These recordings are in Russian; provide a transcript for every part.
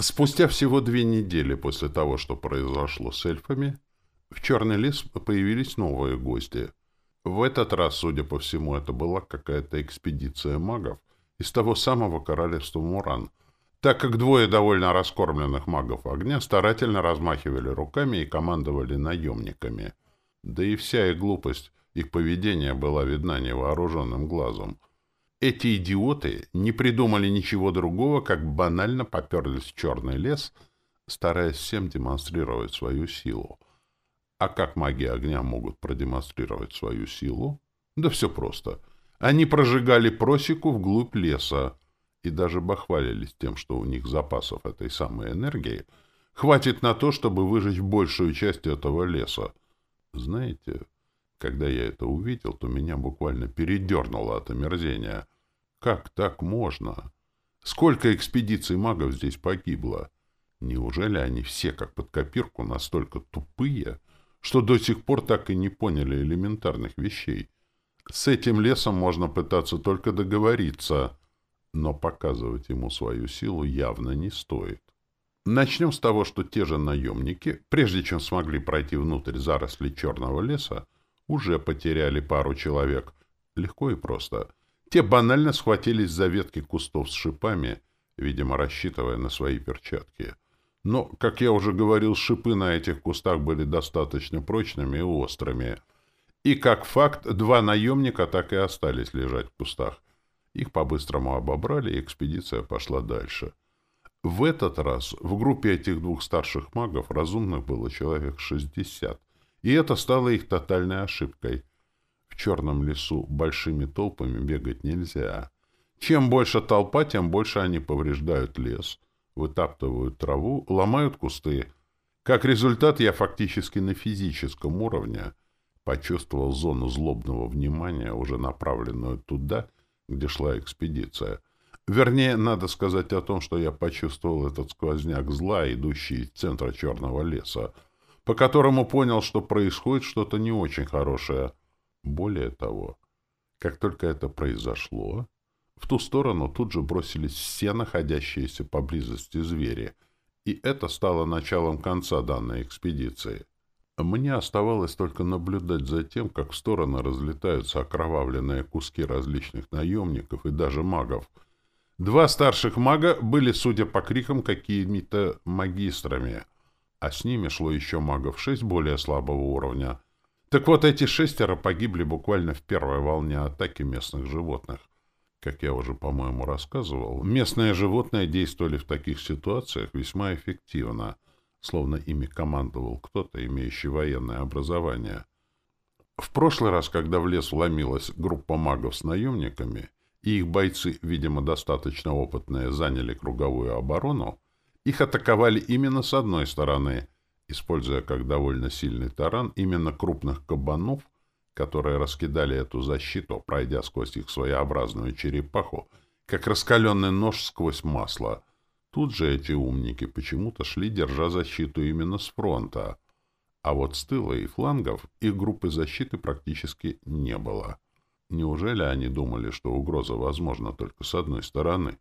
Спустя всего две недели после того, что произошло с эльфами, в Черный лес появились новые гости. В этот раз, судя по всему, это была какая-то экспедиция магов из того самого королевства Муран, так как двое довольно раскормленных магов огня старательно размахивали руками и командовали наемниками. Да и вся их глупость, их поведение была видна невооруженным глазом — эти идиоты не придумали ничего другого, как банально поперлись в черный лес, стараясь всем демонстрировать свою силу. А как маги огня могут продемонстрировать свою силу? Да все просто. Они прожигали просеку вглубь леса и даже бахвалились тем, что у них запасов этой самой энергии хватит на то, чтобы выжечь большую часть этого леса. Знаете, когда я это увидел, то меня буквально передернуло от омерзения. Как так можно? Сколько экспедиций магов здесь погибло? Неужели они все, как под копирку, настолько тупые, что до сих пор так и не поняли элементарных вещей? С этим лесом можно пытаться только договориться, но показывать ему свою силу явно не стоит. Начнем с того, что те же наемники, прежде чем смогли пройти внутрь зарослей черного леса, уже потеряли пару человек. Легко и просто — те банально схватились за ветки кустов с шипами, видимо, рассчитывая на свои перчатки. Но, как я уже говорил, шипы на этих кустах были достаточно прочными и острыми. И, как факт, два наемника так и остались лежать в кустах. Их по-быстрому обобрали, и экспедиция пошла дальше. В этот раз в группе этих двух старших магов разумных было человек шестьдесят, и это стало их тотальной ошибкой — черном лесу большими толпами бегать нельзя. Чем больше толпа, тем больше они повреждают лес, вытаптывают траву, ломают кусты. Как результат, я фактически на физическом уровне почувствовал зону злобного внимания, уже направленную туда, где шла экспедиция. Вернее, надо сказать о том, что я почувствовал этот сквозняк зла, идущий из центра черного леса, по которому понял, что происходит что-то не очень хорошее — более того, как только это произошло, в ту сторону тут же бросились все находящиеся поблизости звери, и это стало началом конца данной экспедиции. Мне оставалось только наблюдать за тем, как в стороны разлетаются окровавленные куски различных наемников и даже магов. Два старших мага были, судя по крикам, какими-то магистрами, а с ними шло еще магов шесть более слабого уровня — так вот, эти шестеро погибли буквально в первой волне атаки местных животных. Как я уже, по-моему, рассказывал, местные животные действовали в таких ситуациях весьма эффективно, словно ими командовал кто-то, имеющий военное образование. В прошлый раз, когда в лес вломилась группа магов с наемниками, и их бойцы, видимо, достаточно опытные, заняли круговую оборону, их атаковали именно с одной стороны — используя как довольно сильный таран именно крупных кабанов, которые раскидали эту защиту, пройдя сквозь их своеобразную черепаху, как раскаленный нож сквозь масло. Тут же эти умники почему-то шли, держа защиту именно с фронта, а вот с тыла и флангов их группы защиты практически не было. Неужели они думали, что угроза возможна только с одной стороны?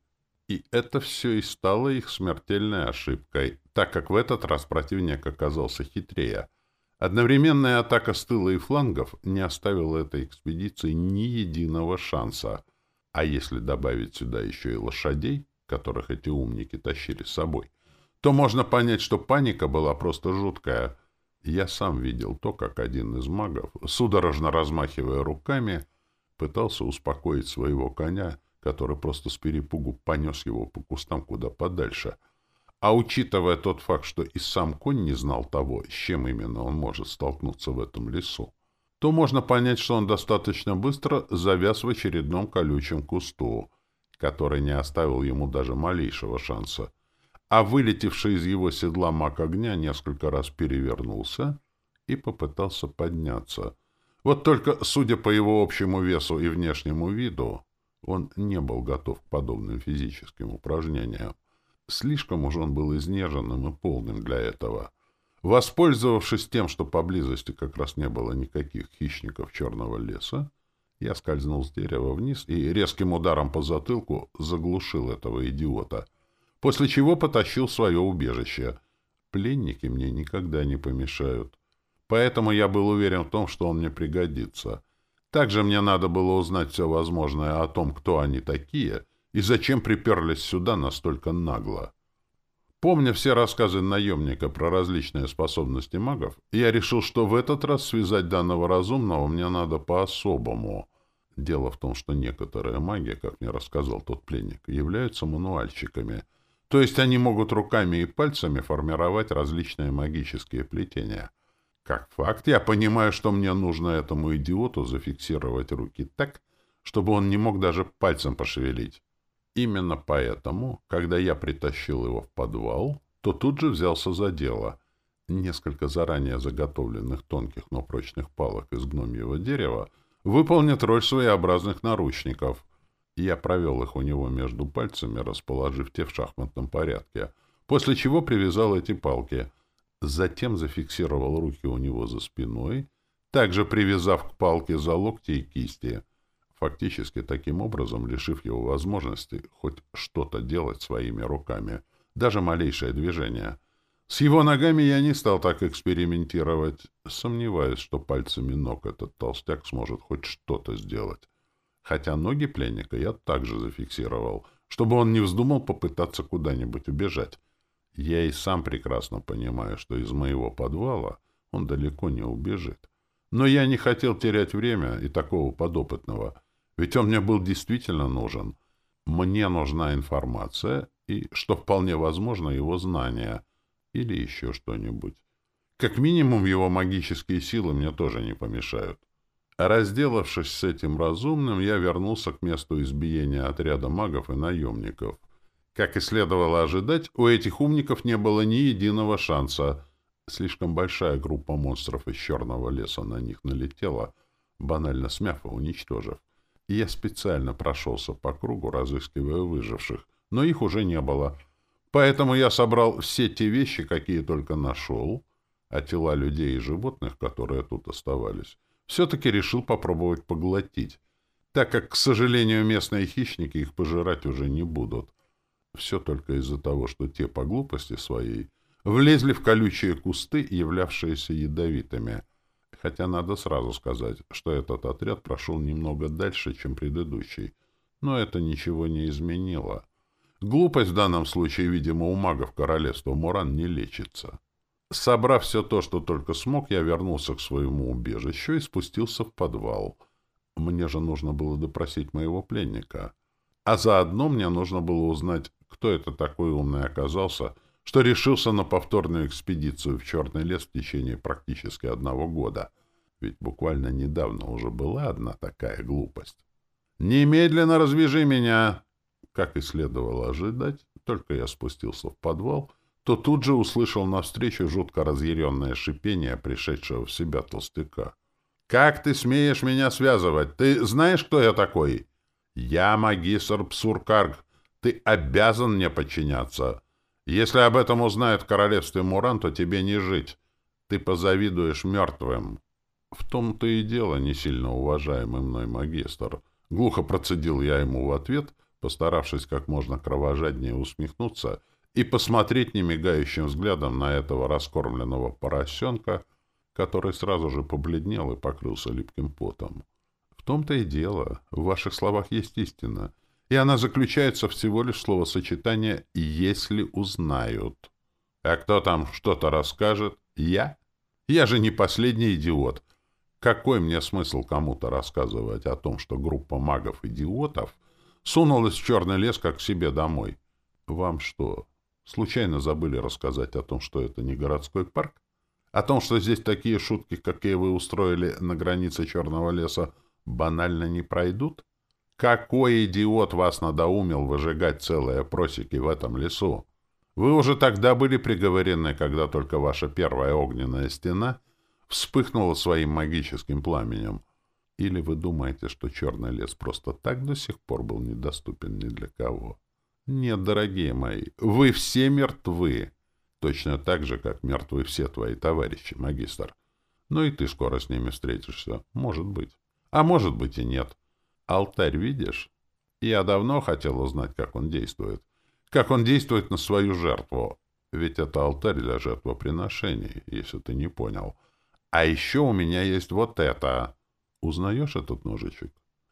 И это все и стало их смертельной ошибкой, так как в этот раз противник оказался хитрее. Одновременная атака с тыла и флангов не оставила этой экспедиции ни единого шанса. А если добавить сюда еще и лошадей, которых эти умники тащили с собой, то можно понять, что паника была просто жуткая. Я сам видел то, как один из магов, судорожно размахивая руками, пытался успокоить своего коня, который просто с перепугу понес его по кустам куда подальше. А учитывая тот факт, что и сам конь не знал того, с чем именно он может столкнуться в этом лесу, то можно понять, что он достаточно быстро завяз в очередном колючем кусту, который не оставил ему даже малейшего шанса. А вылетевший из его седла маг огня несколько раз перевернулся и попытался подняться. Вот только, судя по его общему весу и внешнему виду, он не был готов к подобным физическим упражнениям. Слишком уж он был изнеженным и полным для этого. Воспользовавшись тем, что поблизости как раз не было никаких хищников черного леса, я скользнул с дерева вниз и резким ударом по затылку заглушил этого идиота, после чего потащил свое убежище. Пленники мне никогда не помешают. Поэтому я был уверен в том, что он мне пригодится. Также мне надо было узнать все возможное о том, кто они такие и зачем приперлись сюда настолько нагло. Помня все рассказы наемника про различные способности магов, я решил, что в этот раз связать данного разумного мне надо по-особому. Дело в том, что некоторые маги, как мне рассказал тот пленник, являются мануальщиками. То есть они могут руками и пальцами формировать различные магические плетения. Как факт, я понимаю, что мне нужно этому идиоту зафиксировать руки так, чтобы он не мог даже пальцем пошевелить. Именно поэтому, когда я притащил его в подвал, то тут же взялся за дело. Несколько заранее заготовленных тонких, но прочных палок из гномьего дерева выполнят роль своеобразных наручников. Я провел их у него между пальцами, расположив те в шахматном порядке, после чего привязал эти палки — Затем зафиксировал руки у него за спиной, также привязав к палке за локти и кисти, фактически таким образом лишив его возможности хоть что-то делать своими руками, даже малейшее движение. С его ногами я не стал так экспериментировать, сомневаюсь, что пальцами ног этот толстяк сможет хоть что-то сделать. Хотя ноги пленника я также зафиксировал, чтобы он не вздумал попытаться куда-нибудь убежать. Я и сам прекрасно понимаю, что из моего подвала он далеко не убежит. Но я не хотел терять время и такого подопытного, ведь он мне был действительно нужен. Мне нужна информация и, что вполне возможно, его знания или еще что-нибудь. Как минимум, его магические силы мне тоже не помешают. Разделавшись с этим разумным, я вернулся к месту избиения отряда магов и наемников — как и следовало ожидать, у этих умников не было ни единого шанса. Слишком большая группа монстров из черного леса на них налетела, банально смяв и уничтожив. Я специально прошелся по кругу, разыскивая выживших, но их уже не было. Поэтому я собрал все те вещи, какие только нашел, а тела людей и животных, которые тут оставались, все-таки решил попробовать поглотить, так как, к сожалению, местные хищники их пожирать уже не будут. Все только из-за того, что те по глупости своей влезли в колючие кусты, являвшиеся ядовитыми. Хотя надо сразу сказать, что этот отряд прошел немного дальше, чем предыдущий. Но это ничего не изменило. Глупость в данном случае, видимо, у магов королевства Муран не лечится. Собрав все то, что только смог, я вернулся к своему убежищу и спустился в подвал. Мне же нужно было допросить моего пленника. А заодно мне нужно было узнать, кто это такой умный оказался, что решился на повторную экспедицию в Черный лес в течение практически одного года. Ведь буквально недавно уже была одна такая глупость. «Немедленно развяжи меня!» Как и следовало ожидать, только я спустился в подвал, то тут же услышал навстречу жутко разъяренное шипение пришедшего в себя толстяка. «Как ты смеешь меня связывать? Ты знаешь, кто я такой?» «Я магистр Псуркарг, ты обязан мне подчиняться. Если об этом узнает в королевстве Муран, то тебе не жить. Ты позавидуешь мертвым. В том-то и дело, не сильно уважаемый мной магистр. Глухо процедил я ему в ответ, постаравшись как можно кровожаднее усмехнуться и посмотреть немигающим взглядом на этого раскормленного поросенка, который сразу же побледнел и покрылся липким потом. В том-то и дело, в ваших словах есть истина — и она заключается всего лишь в словосочетании «если узнают». А кто там что-то расскажет? Я? Я же не последний идиот. Какой мне смысл кому-то рассказывать о том, что группа магов-идиотов сунулась в черный лес как к себе домой? Вам что, случайно забыли рассказать о том, что это не городской парк? О том, что здесь такие шутки, какие вы устроили на границе черного леса, банально не пройдут? Какой идиот вас надоумил выжигать целые просеки в этом лесу? Вы уже тогда были приговорены, когда только ваша первая огненная стена вспыхнула своим магическим пламенем. Или вы думаете, что черный лес просто так до сих пор был недоступен ни для кого? Нет, дорогие мои, вы все мертвы. Точно так же, как мертвы все твои товарищи, магистр. Ну и ты скоро с ними встретишься. Может быть. А может быть и нет. Алтарь видишь? Я давно хотел узнать, как он действует. как он действует на свою жертву. Ведь это алтарь для жертвоприношений, если ты не понял. А еще у меня есть вот это. Узнаешь этот ножичек?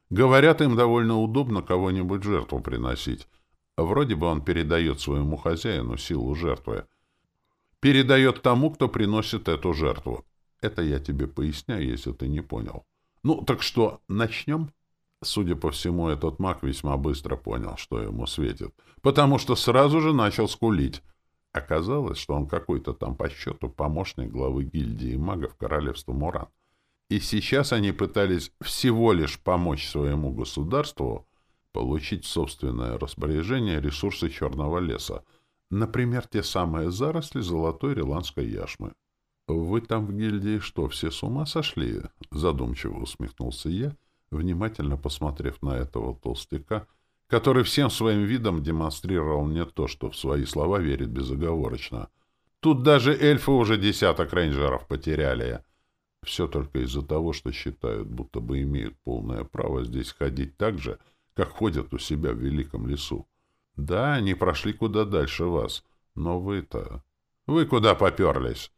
Говорят, им довольно удобно кого-нибудь жертву приносить. Вроде бы он передает своему хозяину силу жертвы. Передает тому, кто приносит эту жертву. Это я тебе поясняю, если ты не понял. Ну, так что, начнем? Судя по всему, этот маг весьма быстро понял, что ему светит, потому что сразу же начал скулить. Оказалось, что он какой-то там по счету помощник главы гильдии магов королевства Муран. И сейчас они пытались всего лишь помочь своему государству получить собственное распоряжение ресурсы Черного леса, например, те самые заросли золотой риландской яшмы. «Вы там в гильдии что, все с ума сошли?» — задумчиво усмехнулся я, внимательно посмотрев на этого толстяка, который всем своим видом демонстрировал мне то, что в свои слова верит безоговорочно. Тут даже эльфы уже десяток рейнджеров потеряли. Все только из-за того, что считают, будто бы имеют полное право здесь ходить так же, как ходят у себя в великом лесу. Да, они прошли куда дальше вас, но вы-то... Вы куда поперлись?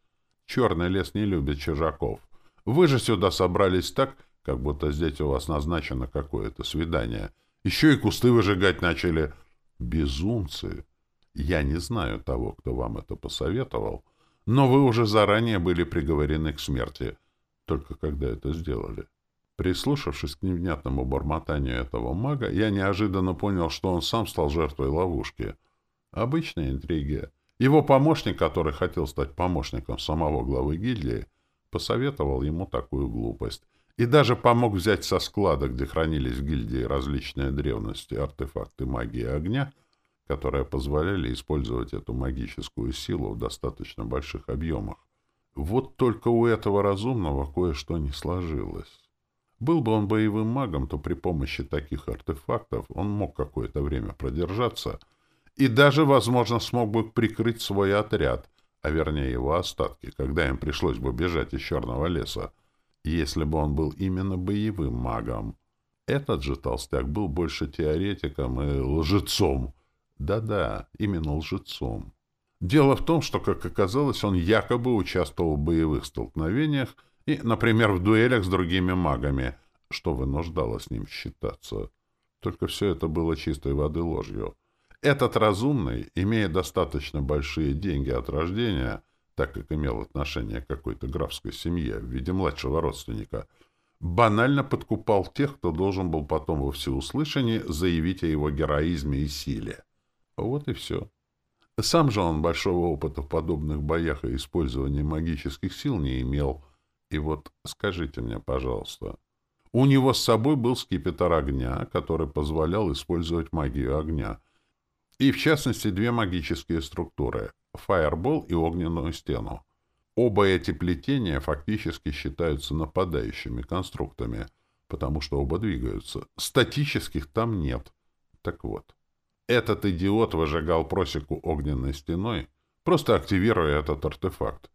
Черный лес не любит чужаков. Вы же сюда собрались так, как будто здесь у вас назначено какое-то свидание. Еще и кусты выжигать начали. Безумцы! Я не знаю того, кто вам это посоветовал, но вы уже заранее были приговорены к смерти — только когда это сделали. Прислушавшись к невнятному бормотанию этого мага, я неожиданно понял, что он сам стал жертвой ловушки. Обычная интрига. Его помощник, который хотел стать помощником самого главы гильдии, посоветовал ему такую глупость. И даже помог взять со склада, где хранились в гильдии различные древности, артефакты магии огня, которые позволяли использовать эту магическую силу в достаточно больших объемах. Вот только у этого разумного кое-что не сложилось. Был бы он боевым магом, то при помощи таких артефактов он мог какое-то время продержаться и даже, возможно, смог бы прикрыть свой отряд, а вернее его остатки, когда им пришлось бы бежать из Черного леса, если бы он был именно боевым магом. Этот же толстяк был больше теоретиком и лжецом. Да-да, именно лжецом. Дело в том, что, как оказалось, он якобы участвовал в боевых столкновениях и, например, в дуэлях с другими магами, что вынуждало с ним считаться. Только все это было чистой воды ложью. Этот разумный, имея достаточно большие деньги от рождения, так как имел отношение к какой-то графской семье в виде младшего родственника, банально подкупал тех, кто должен был потом во всеуслышании заявить о его героизме и силе. Вот и все. Сам же он большого опыта в подобных боях и использовании магических сил не имел. И вот скажите мне, пожалуйста, у него с собой был скипетр огня, который позволял использовать магию огня. И, в частности, две магические структуры — фаербол и огненную стену. Оба эти плетения фактически считаются нападающими конструктами, потому что оба двигаются. Статических там нет. Так вот. Этот идиот выжигал просеку огненной стеной, просто активируя этот артефакт.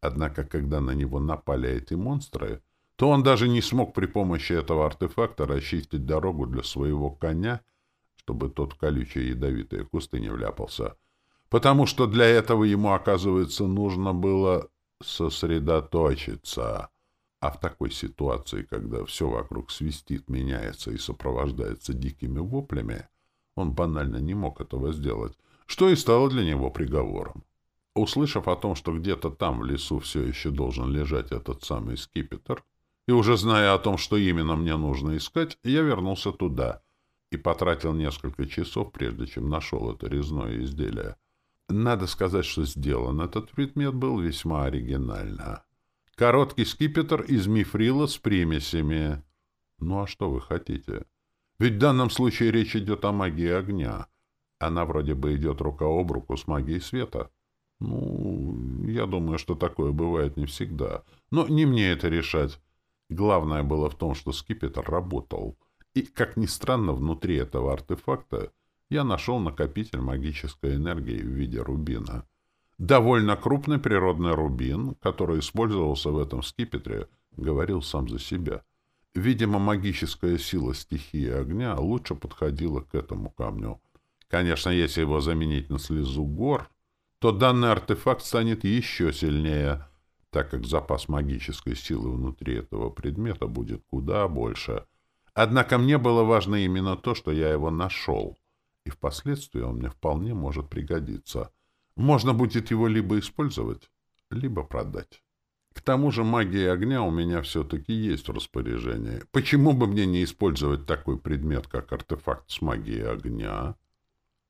Однако, когда на него напали эти монстры, то он даже не смог при помощи этого артефакта расчистить дорогу для своего коня, чтобы тот в колючие ядовитые кусты не вляпался. Потому что для этого ему, оказывается, нужно было сосредоточиться. А в такой ситуации, когда все вокруг свистит, меняется и сопровождается дикими воплями, он банально не мог этого сделать, что и стало для него приговором. Услышав о том, что где-то там в лесу все еще должен лежать этот самый скипетр, и уже зная о том, что именно мне нужно искать, я вернулся туда и потратил несколько часов, прежде чем нашел это резное изделие. Надо сказать, что сделан этот предмет был весьма оригинально. Короткий скипетр из мифрила с примесями. Ну а что вы хотите? Ведь в данном случае речь идет о магии огня. Она вроде бы идет рука об руку с магией света. Ну, я думаю, что такое бывает не всегда. Но не мне это решать. Главное было в том, что скипетр работал. И, как ни странно, внутри этого артефакта я нашел накопитель магической энергии в виде рубина. Довольно крупный природный рубин, который использовался в этом скипетре, говорил сам за себя — Видимо, магическая сила стихии огня лучше подходила к этому камню. Конечно, если его заменить на слезу гор, то данный артефакт станет еще сильнее, так как запас магической силы внутри этого предмета будет куда больше. Однако мне было важно именно то, что я его нашел, и впоследствии он мне вполне может пригодиться. Можно будет его либо использовать, либо продать. К тому же магия огня у меня все-таки есть в распоряжении. Почему бы мне не использовать такой предмет, как артефакт с магией огня?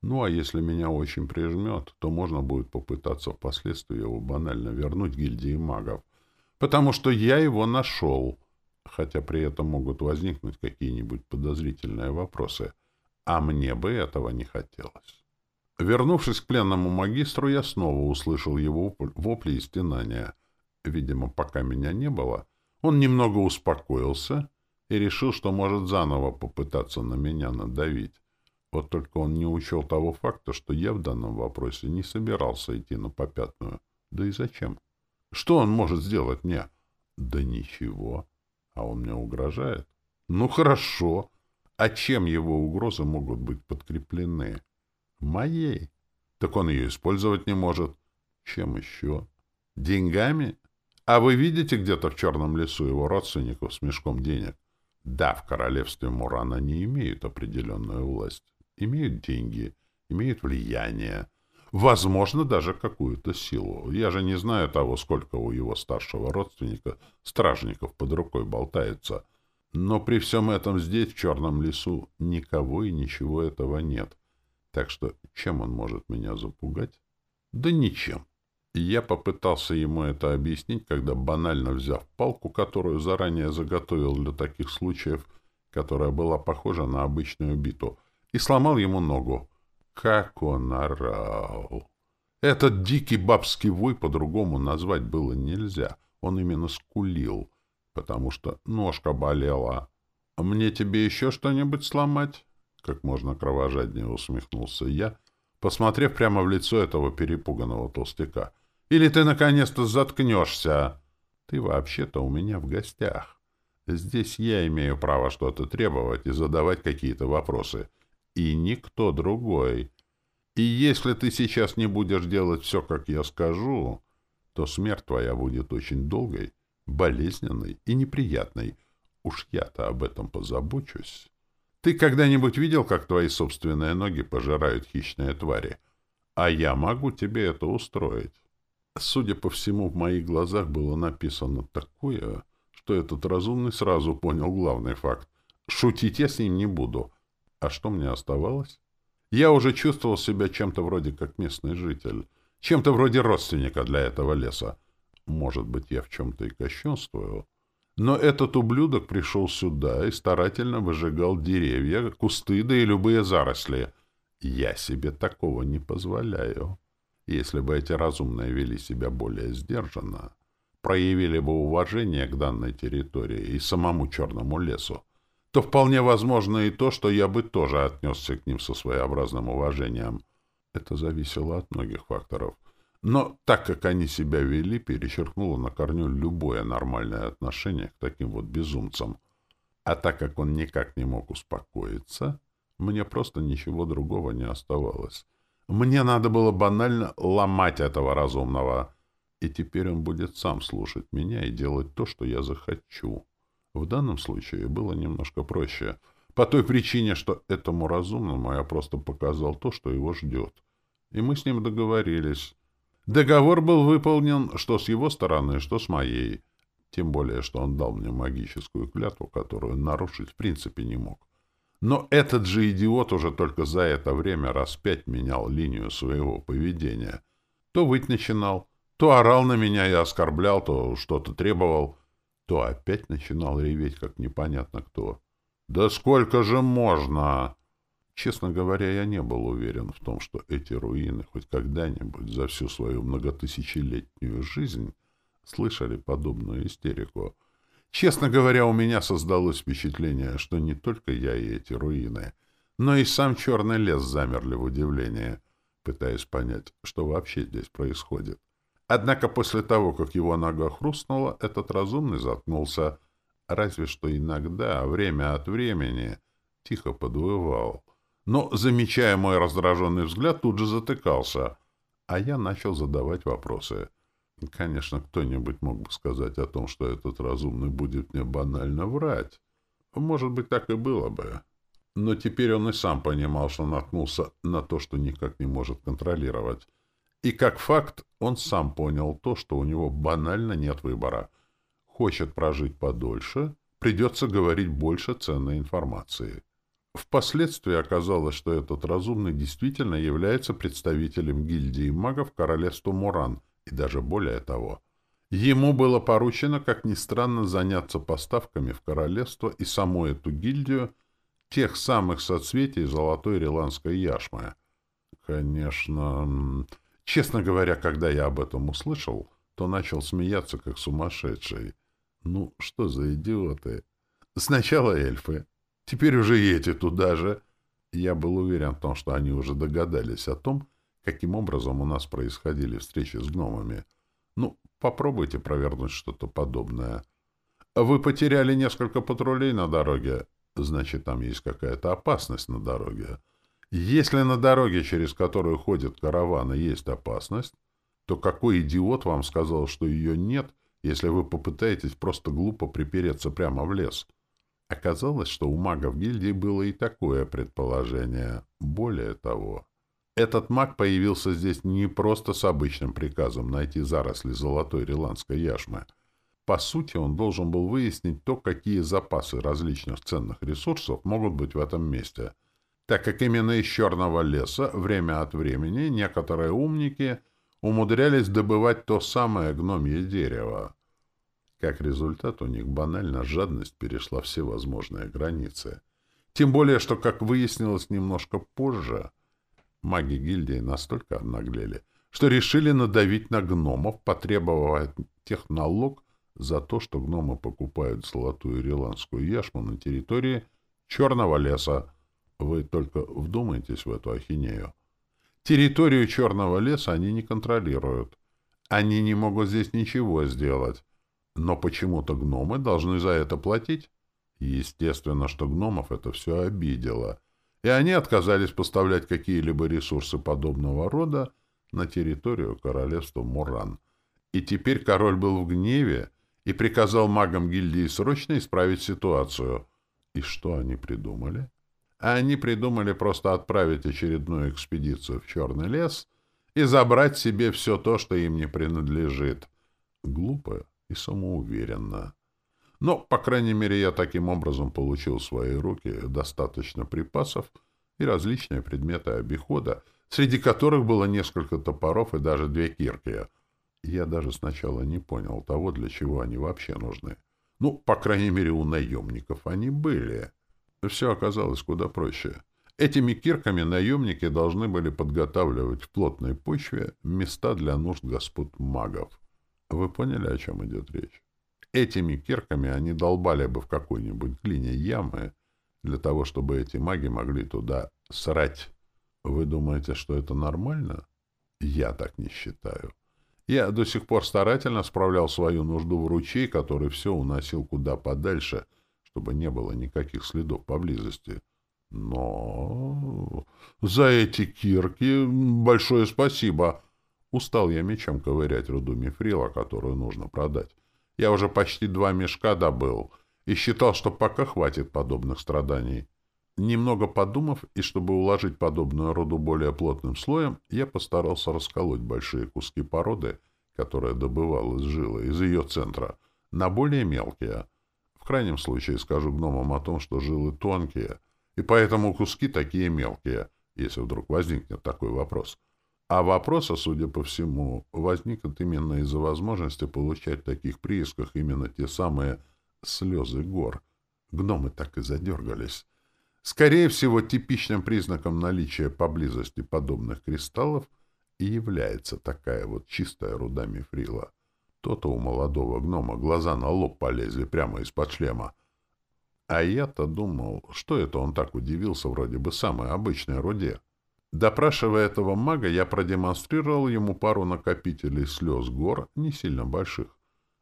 Ну, а если меня очень прижмет, то можно будет попытаться впоследствии его банально вернуть гильдии магов. Потому что я его нашел. Хотя при этом могут возникнуть какие-нибудь подозрительные вопросы. А мне бы этого не хотелось. Вернувшись к пленному магистру, я снова услышал его вопли и стенания. Видимо, пока меня не было, он немного успокоился и решил, что может заново попытаться на меня надавить. Вот только он не учел того факта, что я в данном вопросе не собирался идти на попятную. Да и зачем? Что он может сделать мне? Да ничего. А он мне угрожает? Ну хорошо. А чем его угрозы могут быть подкреплены? Моей. Так он ее использовать не может. Чем еще? Деньгами? А вы видите где-то в черном лесу его родственников с мешком денег? Да, в королевстве Мурана не имеют определенную власть имеют деньги, имеют влияние, возможно, даже какую-то силу. Я же не знаю того, сколько у его старшего родственника стражников под рукой болтается. Но при всем этом здесь, в Черном лесу, никого и ничего этого нет. Так что чем он может меня запугать? Да ничем. Я попытался ему это объяснить, когда, банально взяв палку, которую заранее заготовил для таких случаев, которая была похожа на обычную биту — и сломал ему ногу. Как он орал! Этот дикий бабский вой по-другому назвать было нельзя. Он именно скулил, потому что ножка болела. «А мне тебе еще что-нибудь сломать?» Как можно кровожаднее усмехнулся я, посмотрев прямо в лицо этого перепуганного толстяка. «Или ты наконец-то заткнешься?» «Ты вообще-то у меня в гостях. Здесь я имею право что-то требовать и задавать какие-то вопросы» и никто другой. И если ты сейчас не будешь делать все, как я скажу, то смерть твоя будет очень долгой, болезненной и неприятной. Уж я-то об этом позабочусь. Ты когда-нибудь видел, как твои собственные ноги пожирают хищные твари? А я могу тебе это устроить. Судя по всему, в моих глазах было написано такое, что этот разумный сразу понял главный факт. Шутить я с ним не буду — а что мне оставалось? Я уже чувствовал себя чем-то вроде как местный житель, чем-то вроде родственника для этого леса. Может быть, я в чем-то и кощунствую. Но этот ублюдок пришел сюда и старательно выжигал деревья, кусты, да и любые заросли. Я себе такого не позволяю. Если бы эти разумные вели себя более сдержанно, проявили бы уважение к данной территории и самому черному лесу, то вполне возможно и то, что я бы тоже отнесся к ним со своеобразным уважением. Это зависело от многих факторов. Но так как они себя вели, перечеркнуло на корню любое нормальное отношение к таким вот безумцам. А так как он никак не мог успокоиться, мне просто ничего другого не оставалось. Мне надо было банально ломать этого разумного. И теперь он будет сам слушать меня и делать то, что я захочу. В данном случае было немножко проще, по той причине, что этому разумному я просто показал то, что его ждет. И мы с ним договорились. Договор был выполнен что с его стороны, что с моей. Тем более, что он дал мне магическую клятву, которую нарушить в принципе не мог. Но этот же идиот уже только за это время раз пять менял линию своего поведения. То выть начинал, то орал на меня и оскорблял, то что-то требовал — то опять начинал реветь, как непонятно кто. «Да сколько же можно?» Честно говоря, я не был уверен в том, что эти руины хоть когда-нибудь за всю свою многотысячелетнюю жизнь слышали подобную истерику. Честно говоря, у меня создалось впечатление, что не только я и эти руины, но и сам черный лес замерли в удивлении, пытаясь понять, что вообще здесь происходит. Однако после того, как его нога хрустнула, этот разумный заткнулся, разве что иногда, время от времени, тихо подвывал. Но, замечая мой раздраженный взгляд, тут же затыкался, а я начал задавать вопросы. Конечно, кто-нибудь мог бы сказать о том, что этот разумный будет мне банально врать. Может быть, так и было бы. Но теперь он и сам понимал, что наткнулся на то, что никак не может контролировать. И как факт, он сам понял то, что у него банально нет выбора. Хочет прожить подольше, придется говорить больше ценной информации. Впоследствии оказалось, что этот разумный действительно является представителем гильдии магов королевства Муран, и даже более того. Ему было поручено, как ни странно, заняться поставками в королевство и саму эту гильдию тех самых соцветий золотой риландской яшмы. Конечно, честно говоря, когда я об этом услышал, то начал смеяться, как сумасшедший. Ну, что за идиоты? Сначала эльфы, теперь уже эти туда же. Я был уверен в том, что они уже догадались о том, каким образом у нас происходили встречи с гномами. Ну, попробуйте провернуть что-то подобное. Вы потеряли несколько патрулей на дороге значит, там есть какая-то опасность на дороге. Если на дороге, через которую ходят караваны, есть опасность, то какой идиот вам сказал, что ее нет, если вы попытаетесь просто глупо припереться прямо в лес? Оказалось, что у магов гильдии было и такое предположение. Более того, этот маг появился здесь не просто с обычным приказом найти заросли золотой риландской яшмы — по сути, он должен был выяснить то, какие запасы различных ценных ресурсов могут быть в этом месте, так как именно из черного леса время от времени некоторые умники умудрялись добывать то самое гномье дерево. Как результат, у них банально жадность перешла все возможные границы. Тем более, что, как выяснилось немножко позже, маги гильдии настолько обнаглели, что решили надавить на гномов, потребовав от тех налог, за то, что гномы покупают золотую ирландскую яшму на территории Черного леса. Вы только вдумайтесь в эту ахинею. Территорию Черного леса они не контролируют. Они не могут здесь ничего сделать. Но почему-то гномы должны за это платить. Естественно, что гномов это все обидело. И они отказались поставлять какие-либо ресурсы подобного рода на территорию королевства Муран. И теперь король был в гневе, и приказал магам гильдии срочно исправить ситуацию. И что они придумали? Они придумали просто отправить очередную экспедицию в Черный лес и забрать себе все то, что им не принадлежит. Глупо и самоуверенно. Но, по крайней мере, я таким образом получил в свои руки достаточно припасов и различные предметы обихода, среди которых было несколько топоров и даже две кирки — я даже сначала не понял того, для чего они вообще нужны. Ну, по крайней мере, у наемников они были. Все оказалось куда проще. Этими кирками наемники должны были подготавливать в плотной почве места для нужд господ магов. Вы поняли, о чем идет речь? Этими кирками они долбали бы в какой-нибудь глине ямы для того, чтобы эти маги могли туда срать. Вы думаете, что это нормально? Я так не считаю. Я до сих пор старательно справлял свою нужду в ручей, который все уносил куда подальше, чтобы не было никаких следов поблизости. Но за эти кирки большое спасибо. Устал я мечом ковырять руду мифрила, которую нужно продать. Я уже почти два мешка добыл и считал, что пока хватит подобных страданий. Немного подумав, и чтобы уложить подобную руду более плотным слоем, я постарался расколоть большие куски породы, которая добывалась жила из ее центра, на более мелкие. В крайнем случае скажу гномам о том, что жилы тонкие, и поэтому куски такие мелкие, если вдруг возникнет такой вопрос. А вопроса, судя по всему, возникнет именно из-за возможности получать в таких приисках именно те самые слезы гор. Гномы так и задергались. Скорее всего, типичным признаком наличия поблизости подобных кристаллов и является такая вот чистая руда мифрила. То-то у молодого гнома глаза на лоб полезли прямо из-под шлема. А я-то думал, что это он так удивился вроде бы самой обычной руде. Допрашивая этого мага, я продемонстрировал ему пару накопителей слез гор, не сильно больших.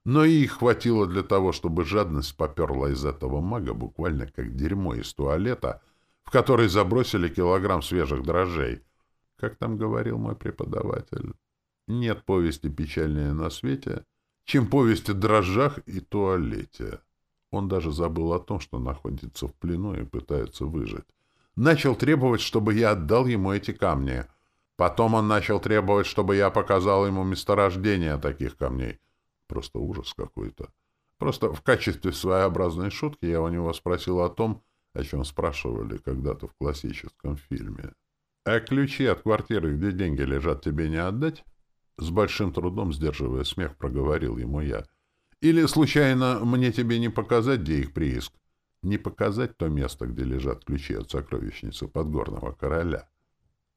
Но и их хватило для того, чтобы жадность поперла из этого мага буквально как дерьмо из туалета, в который забросили килограмм свежих дрожжей. Как там говорил мой преподаватель, нет повести печальнее на свете, чем повесть о дрожжах и туалете. Он даже забыл о том, что находится в плену и пытается выжить. Начал требовать, чтобы я отдал ему эти камни. Потом он начал требовать, чтобы я показал ему месторождение таких камней. Просто ужас какой-то. Просто в качестве своеобразной шутки я у него спросил о том, о чем спрашивали когда-то в классическом фильме. «А ключи от квартиры, где деньги лежат, тебе не отдать?» С большим трудом, сдерживая смех, проговорил ему я. «Или, случайно, мне тебе не показать, где их прииск? Не показать то место, где лежат ключи от сокровищницы подгорного короля?»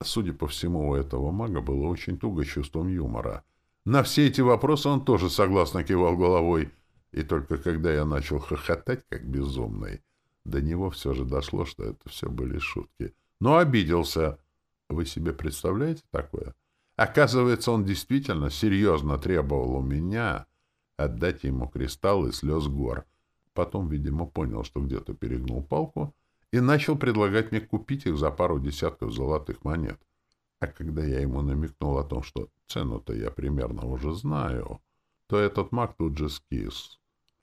Судя по всему, у этого мага было очень туго чувством юмора. На все эти вопросы он тоже согласно кивал головой. И только когда я начал хохотать, как безумный, до него все же дошло, что это все были шутки. Но обиделся. Вы себе представляете такое? Оказывается, он действительно серьезно требовал у меня отдать ему кристаллы слез гор. Потом, видимо, понял, что где-то перегнул палку и начал предлагать мне купить их за пару десятков золотых монет. А когда я ему намекнул о том, что цену-то я примерно уже знаю, то этот маг тут же скис.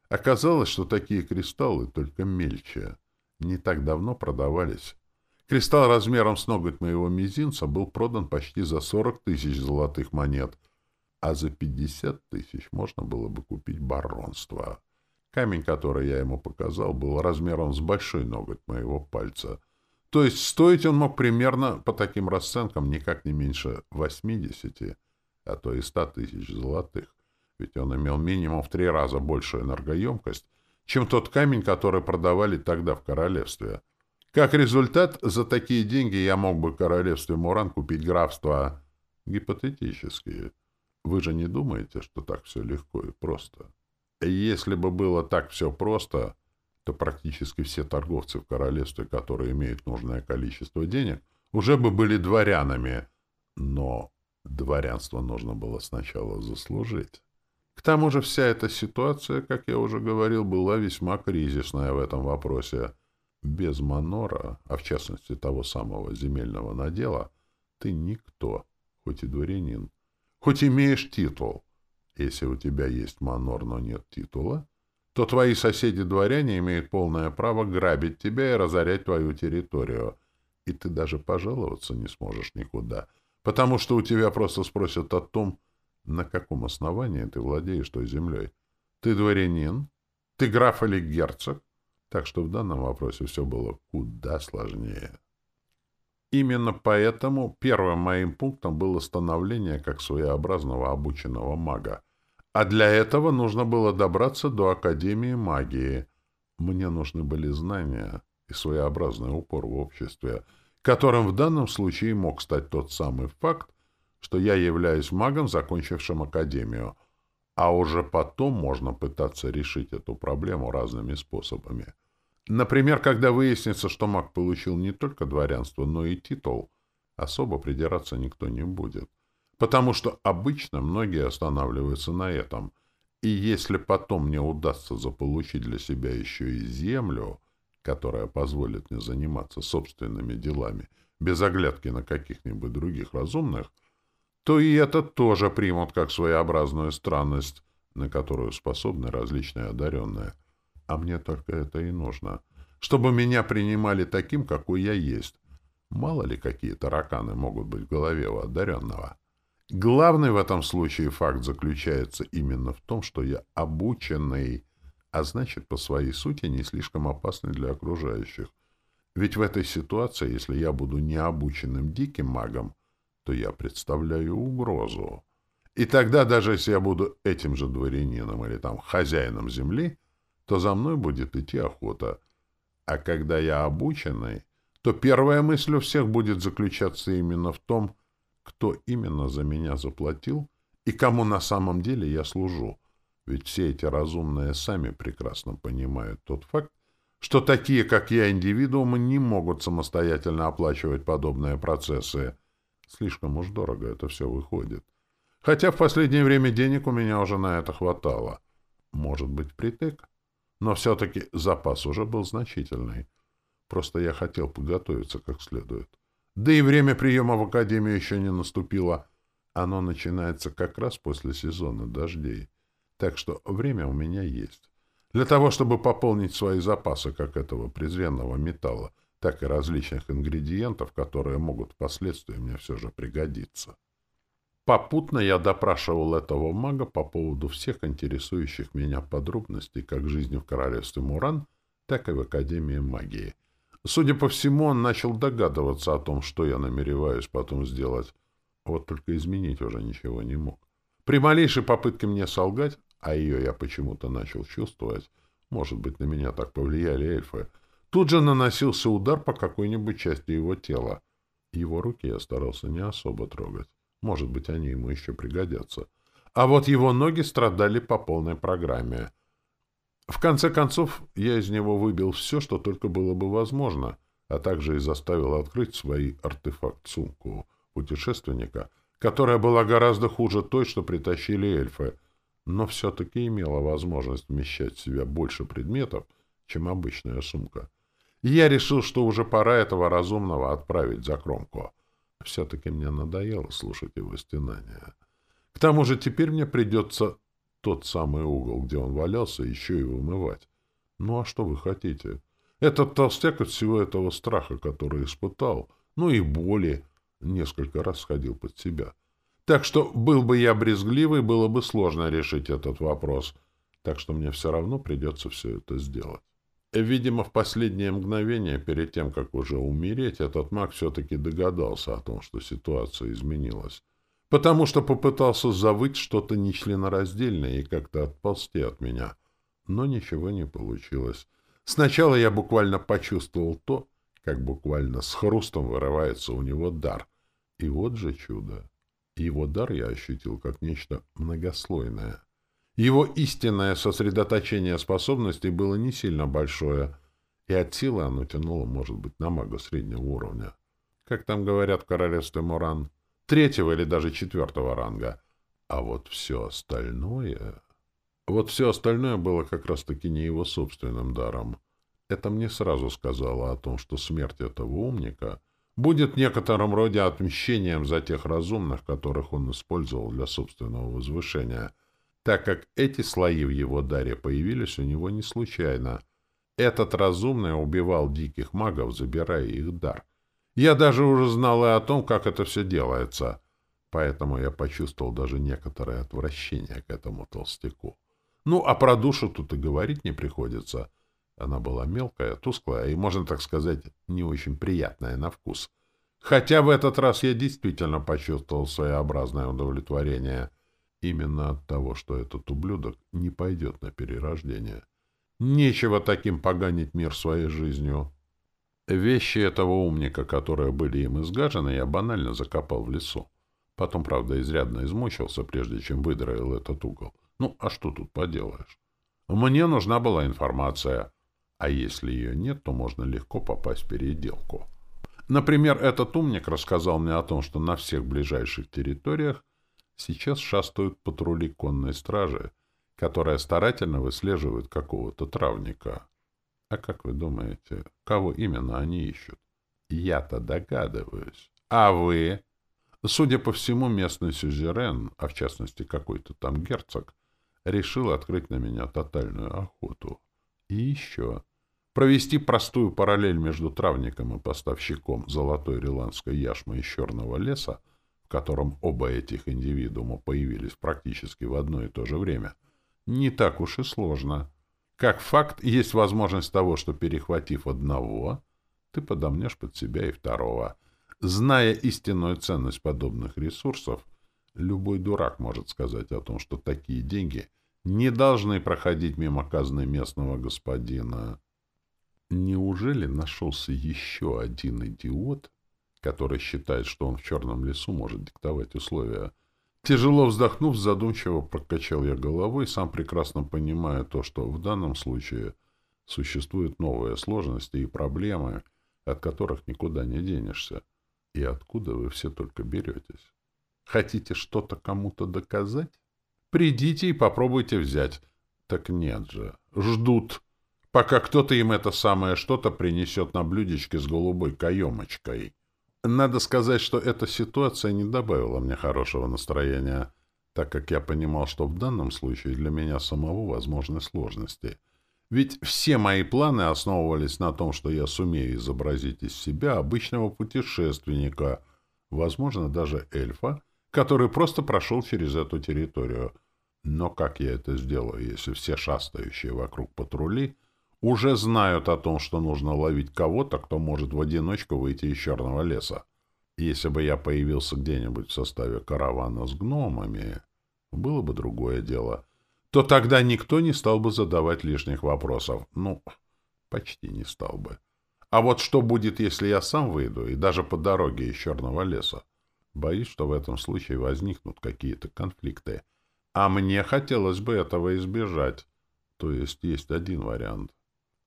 Оказалось, что такие кристаллы только мельче. Не так давно продавались. Кристалл размером с ноготь моего мизинца был продан почти за 40 тысяч золотых монет, а за 50 тысяч можно было бы купить баронство. Камень, который я ему показал, был размером с большой ноготь моего пальца. То есть стоить он мог примерно, по таким расценкам, никак не меньше 80, а то и 100 тысяч золотых ведь он имел минимум в три раза большую энергоемкость, чем тот камень, который продавали тогда в королевстве. Как результат, за такие деньги я мог бы в королевстве Муран купить графство гипотетические. Вы же не думаете, что так все легко и просто? Если бы было так все просто, то практически все торговцы в королевстве, которые имеют нужное количество денег, уже бы были дворянами. Но дворянство нужно было сначала заслужить. К тому же вся эта ситуация, как я уже говорил, была весьма кризисная в этом вопросе. Без манора, а в частности того самого земельного надела, ты никто, хоть и дворянин, хоть имеешь титул. Если у тебя есть манор, но нет титула, то твои соседи-дворяне имеют полное право грабить тебя и разорять твою территорию, и ты даже пожаловаться не сможешь никуда, потому что у тебя просто спросят о том, на каком основании ты владеешь той землей? Ты дворянин? Ты граф или герцог? Так что в данном вопросе все было куда сложнее. Именно поэтому первым моим пунктом было становление как своеобразного обученного мага. А для этого нужно было добраться до Академии магии. Мне нужны были знания и своеобразный упор в обществе, которым в данном случае мог стать тот самый факт, что я являюсь магом, закончившим академию, а уже потом можно пытаться решить эту проблему разными способами. Например, когда выяснится, что маг получил не только дворянство, но и титул, особо придираться никто не будет. Потому что обычно многие останавливаются на этом. И если потом мне удастся заполучить для себя еще и землю, которая позволит мне заниматься собственными делами, без оглядки на каких-нибудь других разумных, то и это тоже примут как своеобразную странность, на которую способны различные одаренные. А мне только это и нужно. Чтобы меня принимали таким, какой я есть. Мало ли какие тараканы могут быть в голове у одаренного. Главный в этом случае факт заключается именно в том, что я обученный, а значит, по своей сути, не слишком опасный для окружающих. Ведь в этой ситуации, если я буду необученным диким магом, то я представляю угрозу. И тогда, даже если я буду этим же дворянином или там хозяином земли, то за мной будет идти охота. А когда я обученный, то первая мысль у всех будет заключаться именно в том, кто именно за меня заплатил и кому на самом деле я служу. Ведь все эти разумные сами прекрасно понимают тот факт, что такие, как я, индивидуумы не могут самостоятельно оплачивать подобные процессы, Слишком уж дорого это все выходит. Хотя в последнее время денег у меня уже на это хватало. Может быть, притык? Но все-таки запас уже был значительный. Просто я хотел подготовиться как следует. Да и время приема в Академию еще не наступило. Оно начинается как раз после сезона дождей. Так что время у меня есть. Для того, чтобы пополнить свои запасы как этого презренного металла, так и различных ингредиентов, которые могут впоследствии мне все же пригодиться. Попутно я допрашивал этого мага по поводу всех интересующих меня подробностей как жизни в королевстве Муран, так и в Академии магии. Судя по всему, он начал догадываться о том, что я намереваюсь потом сделать. Вот только изменить уже ничего не мог. При малейшей попытке мне солгать, а ее я почему-то начал чувствовать, может быть, на меня так повлияли эльфы, тут же наносился удар по какой-нибудь части его тела. Его руки я старался не особо трогать. Может быть, они ему еще пригодятся. А вот его ноги страдали по полной программе. В конце концов, я из него выбил все, что только было бы возможно, а также и заставил открыть свой артефакт-сумку путешественника, которая была гораздо хуже той, что притащили эльфы, но все-таки имела возможность вмещать в себя больше предметов, чем обычная сумка. Я решил, что уже пора этого разумного отправить за кромку. Все-таки мне надоело слушать его стенания. К тому же теперь мне придется тот самый угол, где он валялся, еще и вымывать. Ну а что вы хотите? Этот толстяк от всего этого страха, который испытал, ну и боли, несколько раз сходил под себя. Так что был бы я брезгливый, было бы сложно решить этот вопрос. Так что мне все равно придется все это сделать. Видимо, в последнее мгновение, перед тем, как уже умереть, этот маг все-таки догадался о том, что ситуация изменилась. Потому что попытался завыть что-то нечленораздельное и как-то отползти от меня. Но ничего не получилось. Сначала я буквально почувствовал то, как буквально с хрустом вырывается у него дар. И вот же чудо. Его дар я ощутил как нечто многослойное. Его истинное сосредоточение способностей было не сильно большое, и от силы оно тянуло, может быть, на мага среднего уровня. Как там говорят в королевстве Муран, третьего или даже четвертого ранга. А вот все остальное... Вот все остальное было как раз-таки не его собственным даром. Это мне сразу сказало о том, что смерть этого умника будет в некотором роде отмщением за тех разумных, которых он использовал для собственного возвышения — так как эти слои в его даре появились у него не случайно. Этот разумный убивал диких магов, забирая их дар. Я даже уже знал и о том, как это все делается, поэтому я почувствовал даже некоторое отвращение к этому толстяку. Ну, а про душу тут и говорить не приходится. Она была мелкая, тусклая и, можно так сказать, не очень приятная на вкус. Хотя в этот раз я действительно почувствовал своеобразное удовлетворение — Именно от того, что этот ублюдок не пойдет на перерождение. Нечего таким поганить мир своей жизнью. Вещи этого умника, которые были им изгажены, я банально закопал в лесу. Потом, правда, изрядно измучился, прежде чем выдроил этот угол. Ну, а что тут поделаешь? Мне нужна была информация. А если ее нет, то можно легко попасть в переделку. Например, этот умник рассказал мне о том, что на всех ближайших территориях Сейчас шастают патрули конной стражи, которая старательно выслеживает какого-то травника. А как вы думаете, кого именно они ищут? Я-то догадываюсь. А вы? Судя по всему, местный сюзерен, а в частности какой-то там герцог, решил открыть на меня тотальную охоту. И еще провести простую параллель между травником и поставщиком золотой риландской яшмы из черного леса в котором оба этих индивидуума появились практически в одно и то же время, не так уж и сложно. Как факт, есть возможность того, что, перехватив одного, ты подомнешь под себя и второго. Зная истинную ценность подобных ресурсов, любой дурак может сказать о том, что такие деньги не должны проходить мимо казны местного господина. Неужели нашелся еще один идиот, который считает, что он в черном лесу может диктовать условия. Тяжело вздохнув, задумчиво прокачал я головой, сам прекрасно понимая то, что в данном случае существуют новые сложности и проблемы, от которых никуда не денешься. И откуда вы все только беретесь? Хотите что-то кому-то доказать? Придите и попробуйте взять. Так нет же. Ждут. пока кто-то им это самое что-то принесет на блюдечке с голубой каемочкой. Надо сказать, что эта ситуация не добавила мне хорошего настроения, так как я понимал, что в данном случае для меня самого возможны сложности. Ведь все мои планы основывались на том, что я сумею изобразить из себя обычного путешественника, возможно, даже эльфа, который просто прошел через эту территорию. Но как я это сделаю, если все шастающие вокруг патрули уже знают о том, что нужно ловить кого-то, кто может в одиночку выйти из черного леса? Если бы я появился где-нибудь в составе каравана с гномами, было бы другое дело. То тогда никто не стал бы задавать лишних вопросов. Ну, почти не стал бы. А вот что будет, если я сам выйду, и даже по дороге из черного леса? Боюсь, что в этом случае возникнут какие-то конфликты. А мне хотелось бы этого избежать. То есть есть один вариант.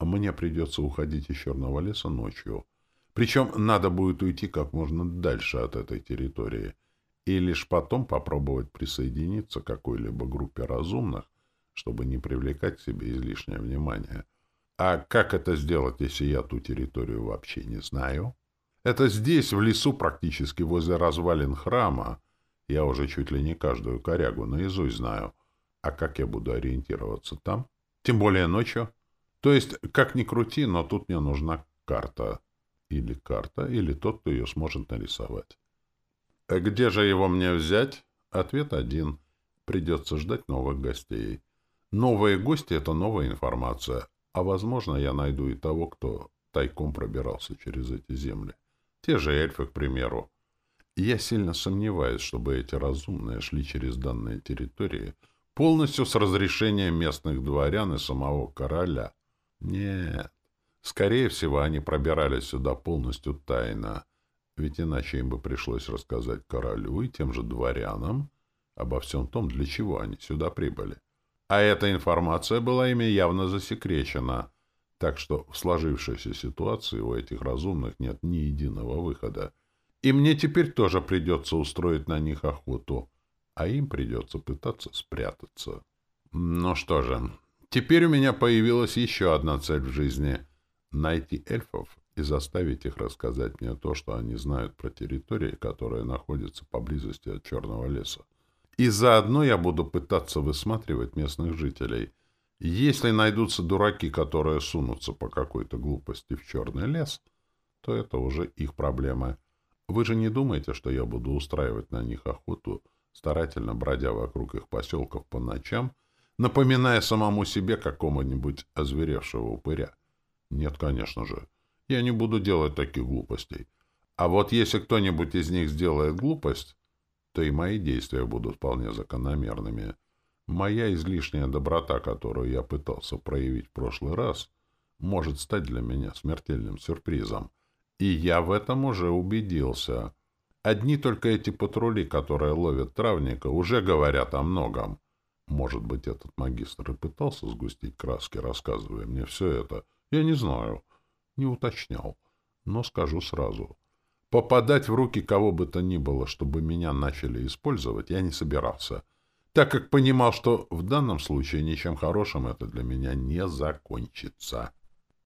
Мне придется уходить из черного леса ночью. Причем надо будет уйти как можно дальше от этой территории. И лишь потом попробовать присоединиться к какой-либо группе разумных, чтобы не привлекать к себе излишнее внимание. А как это сделать, если я ту территорию вообще не знаю? Это здесь, в лесу, практически возле развалин храма. Я уже чуть ли не каждую корягу наизусть знаю. А как я буду ориентироваться там? Тем более ночью. То есть, как ни крути, но тут мне нужна карта. Или карта, или тот, кто ее сможет нарисовать. А где же его мне взять? Ответ один. Придется ждать новых гостей. Новые гости — это новая информация. А, возможно, я найду и того, кто тайком пробирался через эти земли. Те же эльфы, к примеру. Я сильно сомневаюсь, чтобы эти разумные шли через данные территории полностью с разрешения местных дворян и самого короля. Нет. Скорее всего, они пробирались сюда полностью тайно, ведь иначе им бы пришлось рассказать королю и тем же дворянам обо всем том, для чего они сюда прибыли. А эта информация была ими явно засекречена — так что в сложившейся ситуации у этих разумных нет ни единого выхода. И мне теперь тоже придется устроить на них охоту, а им придется пытаться спрятаться. Ну что же, теперь у меня появилась еще одна цель в жизни — найти эльфов и заставить их рассказать мне то, что они знают про территории, которые находятся поблизости от Черного леса. И заодно я буду пытаться высматривать местных жителей — если найдутся дураки, которые сунутся по какой-то глупости в черный лес, то это уже их проблемы. Вы же не думаете, что я буду устраивать на них охоту, старательно бродя вокруг их поселков по ночам, напоминая самому себе какого-нибудь озверевшего упыря? Нет, конечно же. Я не буду делать таких глупостей. А вот если кто-нибудь из них сделает глупость, то и мои действия будут вполне закономерными. Моя излишняя доброта, которую я пытался проявить в прошлый раз, может стать для меня смертельным сюрпризом. И я в этом уже убедился. Одни только эти патрули, которые ловят травника, уже говорят о многом. Может быть, этот магистр и пытался сгустить краски, рассказывая мне все это. Я не знаю. Не уточнял. Но скажу сразу. Попадать в руки кого бы то ни было, чтобы меня начали использовать, я не собирался так как понимал, что в данном случае ничем хорошим это для меня не закончится.